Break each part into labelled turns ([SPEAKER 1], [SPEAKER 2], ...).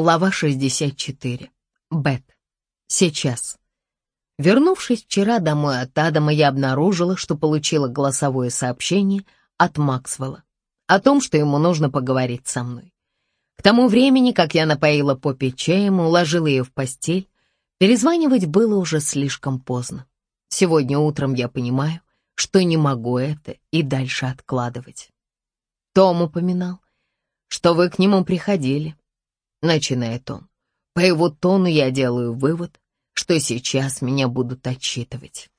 [SPEAKER 1] Глава 64. Бет. Сейчас. Вернувшись вчера домой от Адама, я обнаружила, что получила голосовое сообщение от Максвелла о том, что ему нужно поговорить со мной. К тому времени, как я напоила Поппи чаем и уложила ее в постель, перезванивать было уже слишком поздно. Сегодня утром я понимаю, что не могу это и дальше откладывать. Том упоминал, что вы к нему приходили, начинает он. По его тону я делаю вывод, что сейчас меня будут отчитывать.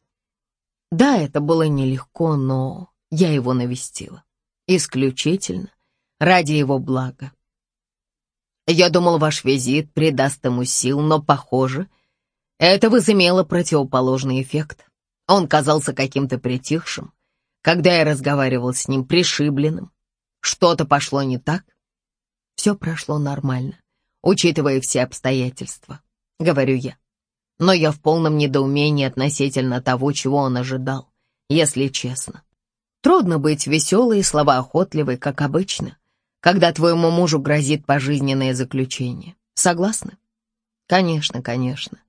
[SPEAKER 1] Да, это было нелегко, но я его навестила. Исключительно ради его блага. Я думал, ваш визит придаст ему сил, но, похоже, это возымело противоположный эффект. Он казался каким-то притихшим, когда я разговаривал с ним пришибленным. Что-то пошло не так. Все прошло нормально учитывая все обстоятельства, говорю я. Но я в полном недоумении относительно того, чего он ожидал, если честно. Трудно быть веселой и словоохотливой, как обычно, когда твоему мужу грозит пожизненное заключение. Согласны? Конечно, конечно.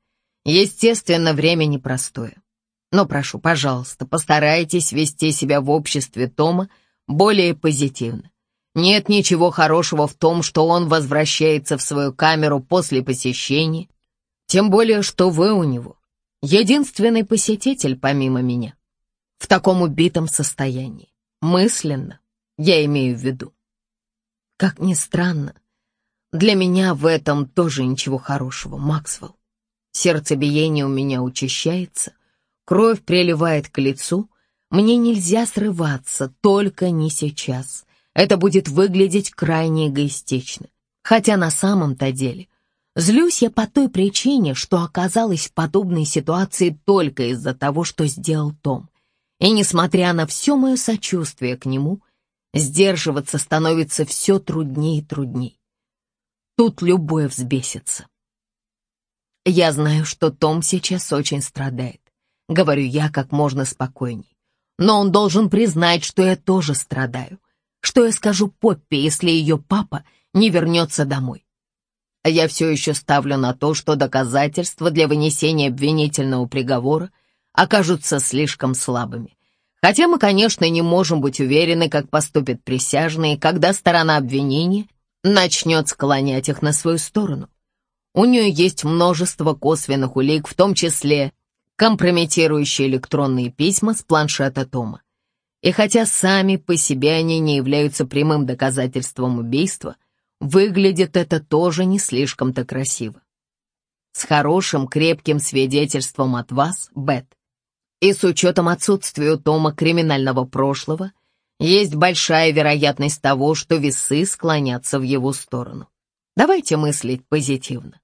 [SPEAKER 1] Естественно, время непростое. Но прошу, пожалуйста, постарайтесь вести себя в обществе Тома более позитивно. Нет ничего хорошего в том, что он возвращается в свою камеру после посещения, тем более, что вы у него единственный посетитель помимо меня. В таком убитом состоянии. Мысленно, я имею в виду. Как ни странно, для меня в этом тоже ничего хорошего, Максвелл. Сердцебиение у меня учащается, кровь приливает к лицу, мне нельзя срываться, только не сейчас это будет выглядеть крайне эгоистично. Хотя на самом-то деле злюсь я по той причине, что оказалась в подобной ситуации только из-за того, что сделал Том. И несмотря на все мое сочувствие к нему, сдерживаться становится все труднее и труднее. Тут любое взбесится. Я знаю, что Том сейчас очень страдает. Говорю я как можно спокойней. Но он должен признать, что я тоже страдаю. Что я скажу Поппи, если ее папа не вернется домой? Я все еще ставлю на то, что доказательства для вынесения обвинительного приговора окажутся слишком слабыми. Хотя мы, конечно, не можем быть уверены, как поступят присяжные, когда сторона обвинения начнет склонять их на свою сторону. У нее есть множество косвенных улик, в том числе компрометирующие электронные письма с планшета Тома. И хотя сами по себе они не являются прямым доказательством убийства, выглядит это тоже не слишком-то красиво. С хорошим, крепким свидетельством от вас, Бет, и с учетом отсутствия у Тома криминального прошлого, есть большая вероятность того, что весы склонятся в его сторону. Давайте мыслить позитивно.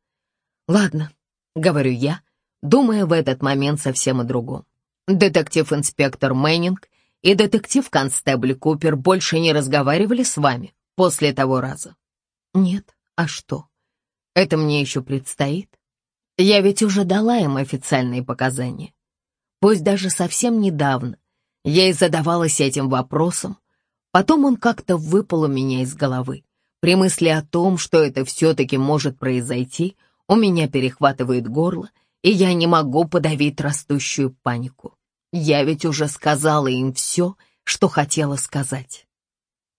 [SPEAKER 1] Ладно, говорю я, думая в этот момент совсем о другом. Детектив-инспектор Мэннинг и детектив-констебль Купер больше не разговаривали с вами после того раза? Нет, а что? Это мне еще предстоит. Я ведь уже дала им официальные показания. Пусть даже совсем недавно я и задавалась этим вопросом, потом он как-то выпал у меня из головы. При мысли о том, что это все-таки может произойти, у меня перехватывает горло, и я не могу подавить растущую панику. Я ведь уже сказала им все, что хотела сказать.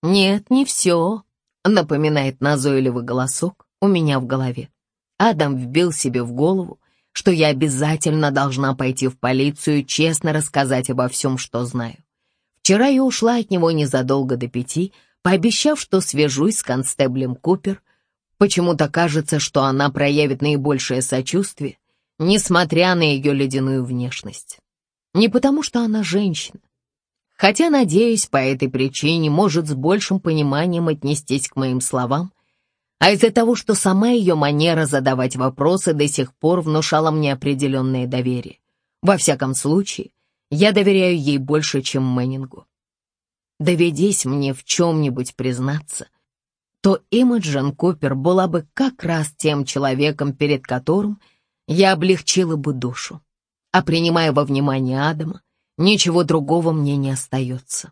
[SPEAKER 1] Нет, не все, напоминает назойливый голосок у меня в голове. Адам вбил себе в голову, что я обязательно должна пойти в полицию честно рассказать обо всем, что знаю. Вчера я ушла от него незадолго до пяти, пообещав, что свяжусь с констеблем Купер. Почему-то кажется, что она проявит наибольшее сочувствие, несмотря на ее ледяную внешность. Не потому, что она женщина. Хотя, надеюсь, по этой причине может с большим пониманием отнестись к моим словам, а из-за того, что сама ее манера задавать вопросы до сих пор внушала мне определенное доверие. Во всяком случае, я доверяю ей больше, чем Мэннингу. Доведись мне в чем-нибудь признаться, то Имаджин Купер была бы как раз тем человеком, перед которым я облегчила бы душу а принимая во внимание Адама, ничего другого мне не остается.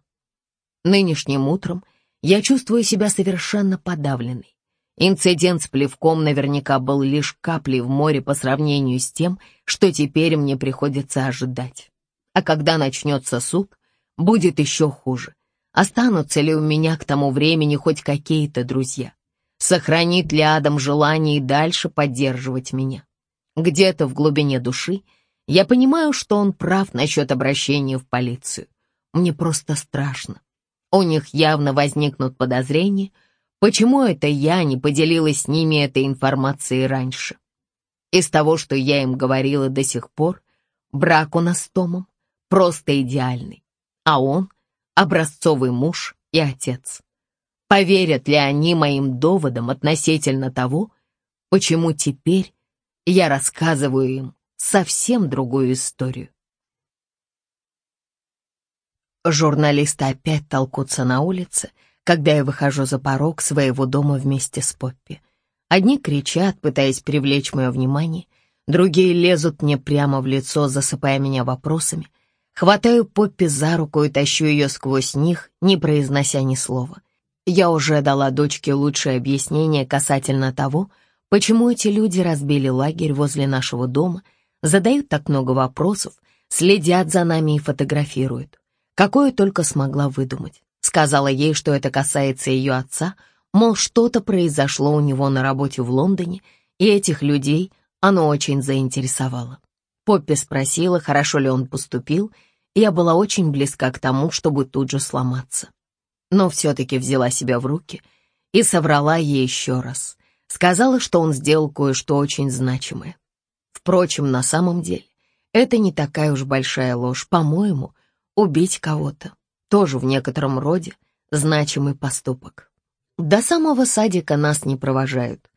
[SPEAKER 1] Нынешним утром я чувствую себя совершенно подавленной. Инцидент с плевком наверняка был лишь каплей в море по сравнению с тем, что теперь мне приходится ожидать. А когда начнется суд, будет еще хуже. Останутся ли у меня к тому времени хоть какие-то друзья? Сохранит ли Адам желание и дальше поддерживать меня? Где-то в глубине души я понимаю, что он прав насчет обращения в полицию. Мне просто страшно. У них явно возникнут подозрения, почему это я не поделилась с ними этой информацией раньше. Из того, что я им говорила до сих пор, брак у нас с Томом просто идеальный, а он — образцовый муж и отец. Поверят ли они моим доводам относительно того, почему теперь я рассказываю им совсем другую историю? Журналисты опять толкутся на улице, когда я выхожу за порог своего дома вместе с Поппи. Одни кричат, пытаясь привлечь мое внимание, другие лезут мне прямо в лицо, засыпая меня вопросами. Хватаю Поппи за руку и тащу ее сквозь них, не произнося ни слова. Я уже дала дочке лучшее объяснение касательно того, почему эти люди разбили лагерь возле нашего дома, задают так много вопросов, следят за нами и фотографируют. Какое только смогла выдумать. Сказала ей, что это касается ее отца, мол, что-то произошло у него на работе в Лондоне, и этих людей оно очень заинтересовало. Поппи спросила, хорошо ли он поступил, и я была очень близка к тому, чтобы тут же сломаться но все-таки взяла себя в руки и соврала ей еще раз. Сказала, что он сделал кое-что очень значимое. Впрочем, на самом деле, это не такая уж большая ложь. По-моему, убить кого-то тоже в некотором роде значимый поступок. До самого садика нас не провожают.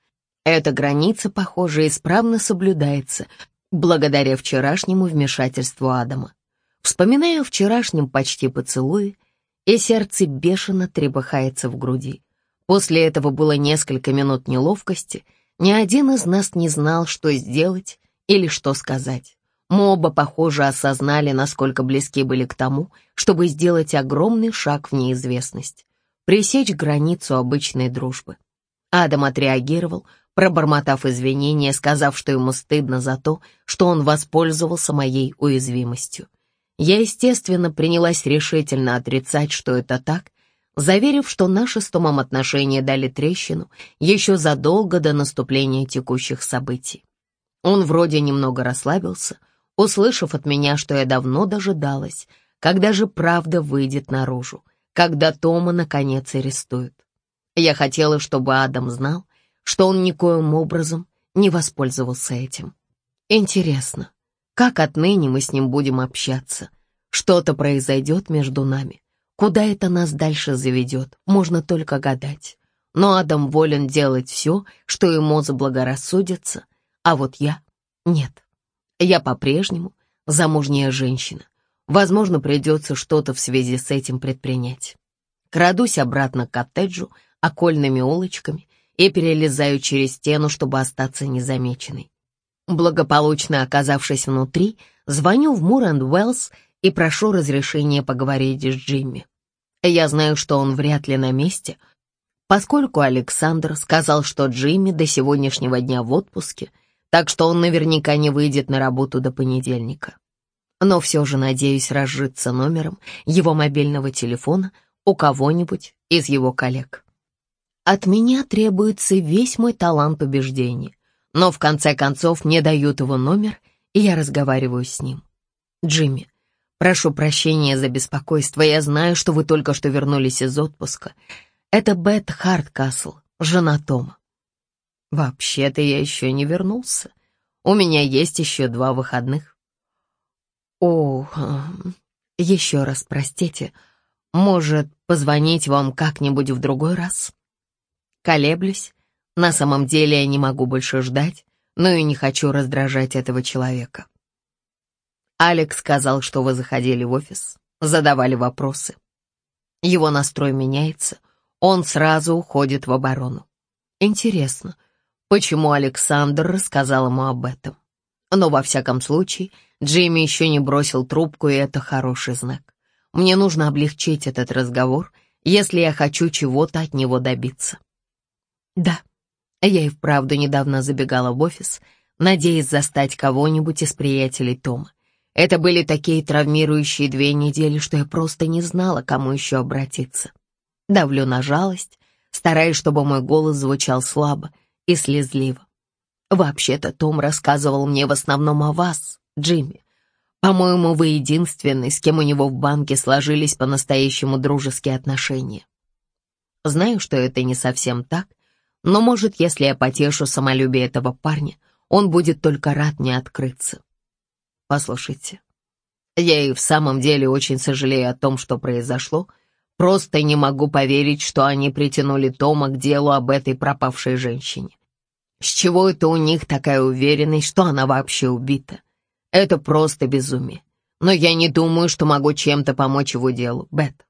[SPEAKER 1] Эта граница, похоже, исправно соблюдается, благодаря вчерашнему вмешательству Адама. Вспоминая о вчерашнем почти поцелуе, и сердце бешено трепыхается в груди. После этого было несколько минут неловкости, ни один из нас не знал, что сделать или что сказать. Мы оба, похоже, осознали, насколько близки были к тому, чтобы сделать огромный шаг в неизвестность, пресечь границу обычной дружбы. Адам отреагировал, пробормотав извинения, сказав, что ему стыдно за то, что он воспользовался моей уязвимостью. Я, естественно, принялась решительно отрицать, что это так, заверив, что наши с Томом отношения дали трещину еще задолго до наступления текущих событий. Он вроде немного расслабился, услышав от меня, что я давно дожидалась, когда же правда выйдет наружу, когда Тома наконец арестуют. Я хотела, чтобы Адам знал, что он никоим образом не воспользовался этим. Интересно, как отныне мы с ним будем общаться? Что-то произойдет между нами. Куда это нас дальше заведет, можно только гадать. Но Адам волен делать все, что ему заблагорассудится, а вот я — нет. Я по-прежнему замужняя женщина. Возможно, придется что-то в связи с этим предпринять. Крадусь обратно к коттеджу окольными улочками и перелезаю через стену, чтобы остаться незамеченной. Благополучно оказавшись внутри, звоню в Мур энд Уэллс и прошу разрешения поговорить с Джимми. Я знаю, что он вряд ли на месте, поскольку Александр сказал, что Джимми до сегодняшнего дня в отпуске, так что он наверняка не выйдет на работу до понедельника. Но все же надеюсь разжиться номером его мобильного телефона у кого-нибудь из его коллег. От меня требуется весь мой талант убеждения, но в конце концов мне дают его номер, и я разговариваю с ним. «Джимми, прошу прощения за беспокойство, я знаю, что вы только что вернулись из отпуска. Это Бет Харткасл, жена Тома». «Вообще-то я еще не вернулся. У меня есть еще два выходных». «О, еще раз простите. Может, позвонить вам как-нибудь в другой раз?» Колеблюсь, на самом деле я не могу больше ждать, но и не хочу раздражать этого человека. Алекс сказал, что вы заходили в офис, задавали вопросы. Его настрой меняется, он сразу уходит в оборону. Интересно, почему Александр рассказал ему об этом? Но во всяком случае, Джимми еще не бросил трубку, и это хороший знак. Мне нужно облегчить этот разговор, если я хочу чего-то от него добиться. Да, Я и вправду недавно забегала в офис, надеясь застать кого-нибудь из приятелей Тома. Это были такие травмирующие две недели, что я просто не знала, кому еще обратиться. Давлю на жалость, стараясь, чтобы мой голос звучал слабо и слезливо. Вообще-то Том рассказывал мне в основном о вас, Джимми. По-моему, вы единственный, с кем у него в банке сложились по-настоящему дружеские отношения. Знаю, что это не совсем так, но, может, если я потешу самолюбие этого парня, он будет только рад мне открыться. Послушайте, я и в самом деле очень сожалею о том, что произошло. Просто не могу поверить, что они притянули Тома к делу об этой пропавшей женщине. С чего это у них такая уверенность, что она вообще убита? Это просто безумие. Но я не думаю, что могу чем-то помочь его делу, Бет.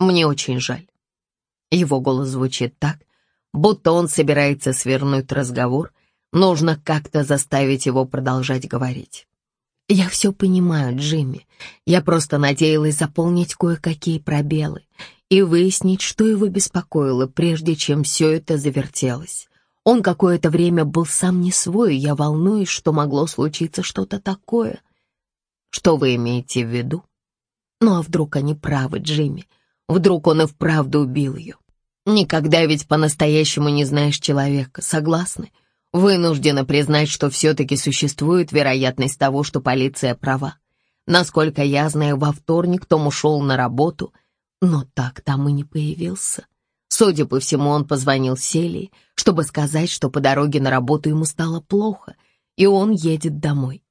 [SPEAKER 1] Мне очень жаль. Его голос звучит так, будто он собирается свернуть разговор, нужно как-то заставить его продолжать говорить. «Я все понимаю, Джимми. Я просто надеялась заполнить кое-какие пробелы и выяснить, что его беспокоило, прежде чем все это завертелось. Он какое-то время был сам не свой, я волнуюсь, что могло случиться что-то такое. Что вы имеете в виду? Ну а вдруг они правы, Джимми? Вдруг он и вправду убил ее? Никогда ведь по-настоящему не знаешь человека, согласны? Вынуждена признать, что все-таки существует вероятность того, что полиция права. Насколько я знаю, во вторник Том ушел на работу, но так там и не появился. Судя по всему, он позвонил Селии, чтобы сказать, что по дороге на работу ему стало плохо, и он едет домой.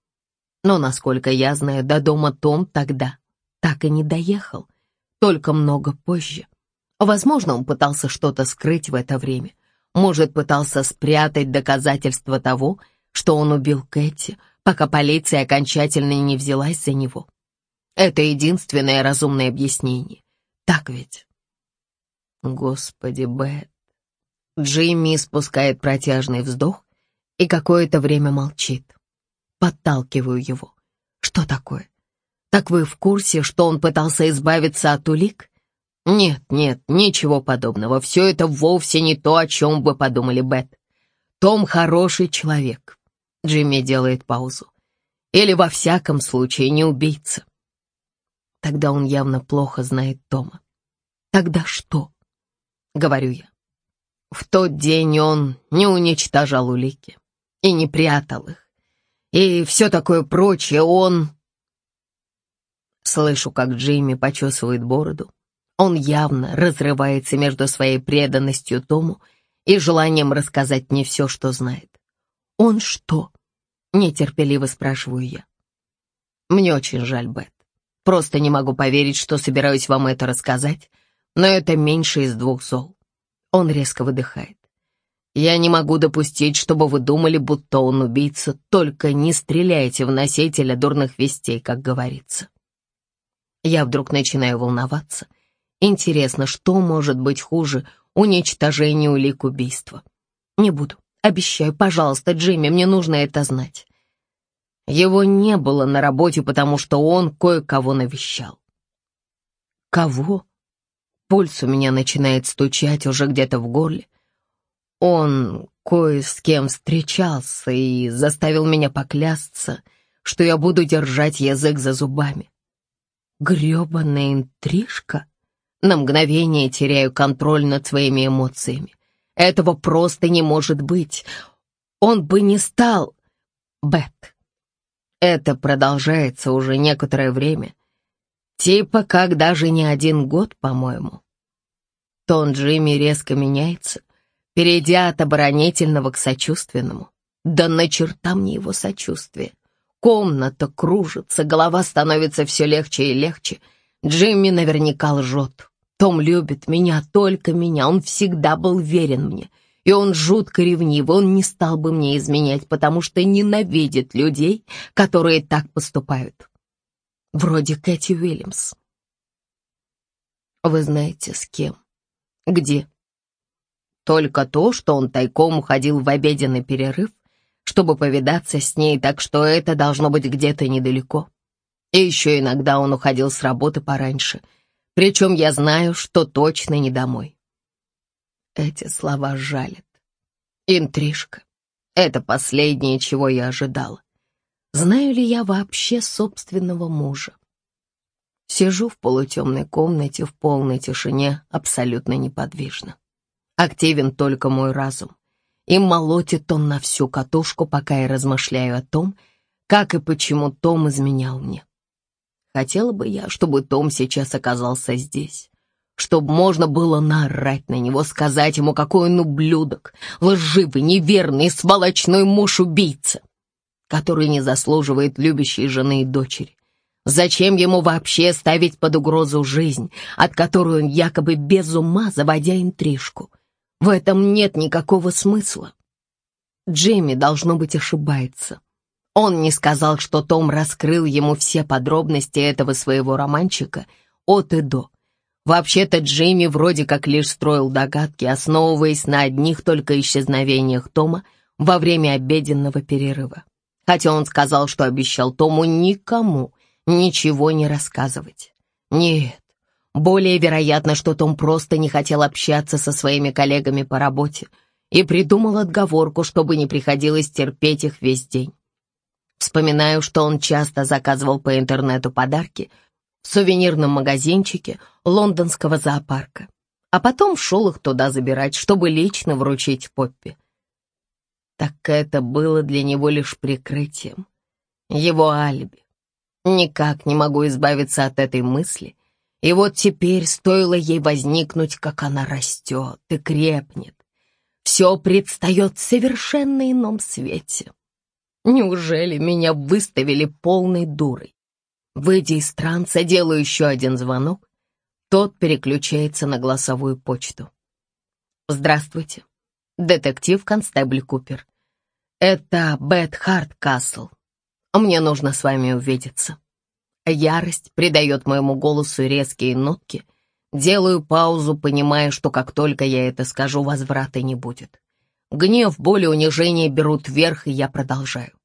[SPEAKER 1] Но, насколько я знаю, до дома Том тогда так и не доехал, только много позже. Возможно, он пытался что-то скрыть в это время. Может, пытался спрятать доказательства того, что он убил Кэти, пока полиция окончательно не взялась за него. Это единственное разумное объяснение. Так ведь? Господи, Бет. Джимми спускает протяжный вздох и какое-то время молчит. Подталкиваю его. Что такое? Так вы в курсе, что он пытался избавиться от улик? «Нет, нет, ничего подобного. Все это вовсе не то, о чем вы подумали, Бет. Том хороший человек». Джимми делает паузу. «Или во всяком случае не убийца». Тогда он явно плохо знает Тома. «Тогда что?» — говорю я. В тот день он не уничтожал улики и не прятал их. И все такое прочее он... Слышу, как Джимми почесывает бороду, он явно разрывается между своей преданностью Тому и желанием рассказать мне все, что знает. «Он что?» — нетерпеливо спрашиваю я. «Мне очень жаль, Бет. Просто не могу поверить, что собираюсь вам это рассказать, но это меньше из двух зол». Он резко выдыхает. «Я не могу допустить, чтобы вы думали, будто он убийца, только не стреляйте в носителя дурных вестей, как говорится». Я вдруг начинаю волноваться — Интересно, что может быть хуже уничтожения улик убийства? Не буду. Обещаю, пожалуйста, Джимми, мне нужно это знать. Его не было на работе, потому что он кое-кого навещал. Кого? Пульс у меня начинает стучать уже где-то в горле. Он кое с кем встречался и заставил меня поклясться, что я буду держать язык за зубами. Грёбаная интрижка? На мгновение теряю контроль над своими эмоциями. Этого просто не может быть. Он бы не стал... Бет. Это продолжается уже некоторое время. Типа как даже не один год, по-моему. Тон Джимми резко меняется, перейдя от оборонительного к сочувственному. Да на черта мне его сочувствие. Комната кружится, голова становится все легче и легче. Джимми наверняка лжет. Том любит меня, только меня, он всегда был верен мне. И он жутко ревнив, он не стал бы мне изменять, потому что ненавидит людей, которые так поступают. Вроде Кэти Уильямс. Вы знаете, с кем? Где? Только то, что он тайком уходил в обеденный перерыв, чтобы повидаться с ней, так что это должно быть где-то недалеко. И еще иногда он уходил с работы пораньше — причем я знаю, что точно не домой. Эти слова жалят. Интрижка. Это последнее, чего я ожидала. Знаю ли я вообще собственного мужа? Сижу в полутемной комнате в полной тишине, абсолютно неподвижно. Активен только мой разум. И молотит он на всю катушку, пока я размышляю о том, как и почему Том изменял мне. Хотела бы я, чтобы Том сейчас оказался здесь, чтобы можно было наорать на него, сказать ему, какой он ублюдок, лживый, неверный, сволочной муж-убийца, который не заслуживает любящей жены и дочери. Зачем ему вообще ставить под угрозу жизнь, от которой он якобы без ума, заводя интрижку? В этом нет никакого смысла. Джейми, должно быть, ошибается. Он не сказал, что Том раскрыл ему все подробности этого своего романчика от и до. Вообще-то Джейми вроде как лишь строил догадки, основываясь на одних только исчезновениях Тома во время обеденного перерыва. Хотя он сказал, что обещал Тому никому ничего не рассказывать. Нет, более вероятно, что Том просто не хотел общаться со своими коллегами по работе и придумал отговорку, чтобы не приходилось терпеть их весь день. Вспоминаю, что он часто заказывал по интернету подарки в сувенирном магазинчике лондонского зоопарка, а потом шел их туда забирать, чтобы лично вручить Поппи. Так это было для него лишь прикрытием, его алиби. Никак не могу избавиться от этой мысли. И вот теперь стоило ей возникнуть, как она растет и крепнет. Все предстает в совершенно ином свете. Неужели меня выставили полной дурой? Выйдя из транса, делаю еще один звонок. Тот переключается на голосовую почту. «Здравствуйте, детектив-констебль Купер. Это Бет Харткасл. Мне нужно с вами увидеться. Ярость придает моему голосу резкие нотки. Делаю паузу, понимая, что как только я это скажу, возврата не будет. Гнев, боль и унижение берут верх, и я продолжаю.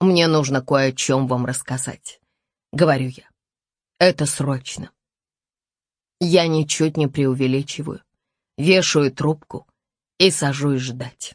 [SPEAKER 1] Мне нужно кое о чем вам рассказать. Говорю я. Это срочно. Я ничуть не преувеличиваю. Вешаю трубку и сажусь ждать.